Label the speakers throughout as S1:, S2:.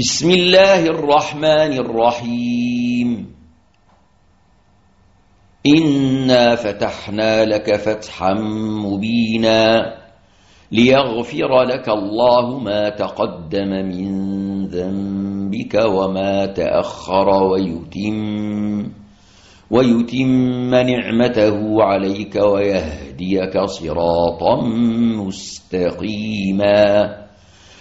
S1: بسم الله الرحمن الرحيم إنا فتحنا لك فتحا مبينا ليغفر لك الله ما تقدم من ذنبك وما تأخر ويتم ويتم نعمته عليك ويهديك صراطا مستقيماً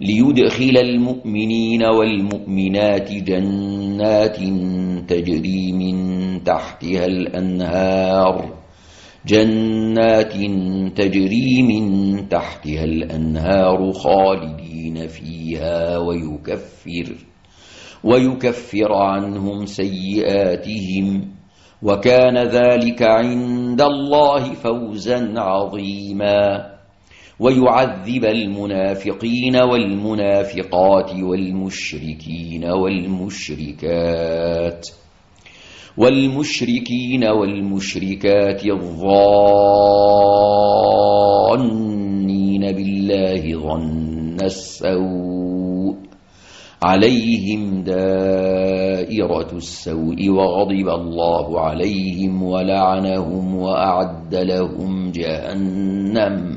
S1: ليدخل المؤمنين والمؤمنات جنات تجري من تحتها الأنهار جنات تجري من تحتها الأنهار خالدين فيها ويكفر ويكفر عنهم سيئاتهم وكان ذلك عند الله فوزا عظيماً ويعذب المنافقين والمنافقات والمشركين والمشركات والمشركين والمشركات الظانين بالله ظن السوء عليهم دائرة السوء وغضب الله عليهم ولعنهم وأعد لهم جهنم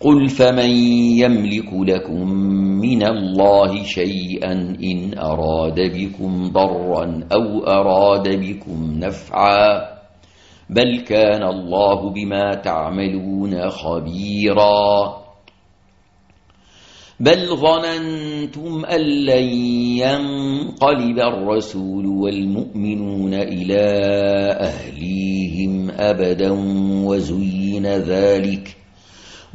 S1: قُلْ فَمَن يَمْلِكُ لَكُم مِّنَ اللَّهِ شَيْئًا إِنْ أَرَادَ بِكُم ضَرًّا أَوْ أَرَادَ بِكُم نَّفْعًا بَلْ كَانَ اللَّهُ بِمَا تَعْمَلُونَ خَبِيرًا بَلْ ظَنَنْتُمْ أَن لَّن يَنقَلِبَ الرَّسُولُ وَالْمُؤْمِنُونَ إِلَىٰ أَهْلِيهِمْ أَبَدًا وَزُيِّنَ ذَٰلِكَ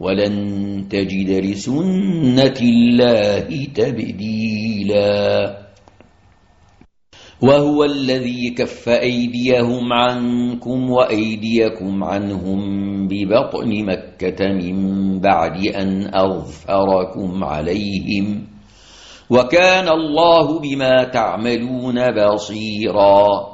S1: ولن تجد لسنة الله تبديلا وهو الذي كف أيديهم عنكم وأيديكم عنهم ببطن مكة من بعد أن أظفركم عليهم وكان الله بما تعملون بصيراً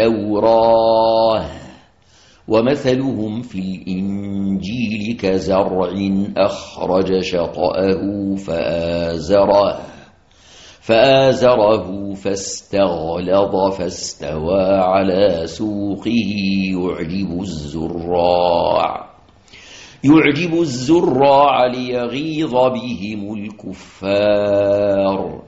S1: التوراة ومثلهم في الإنجيل كزرع أخرج شطأه فآزره فآزره فاستغلظ فاستوى على سوقه يعجب الزراع يعجب الزراع ليغيظ بهم الكفار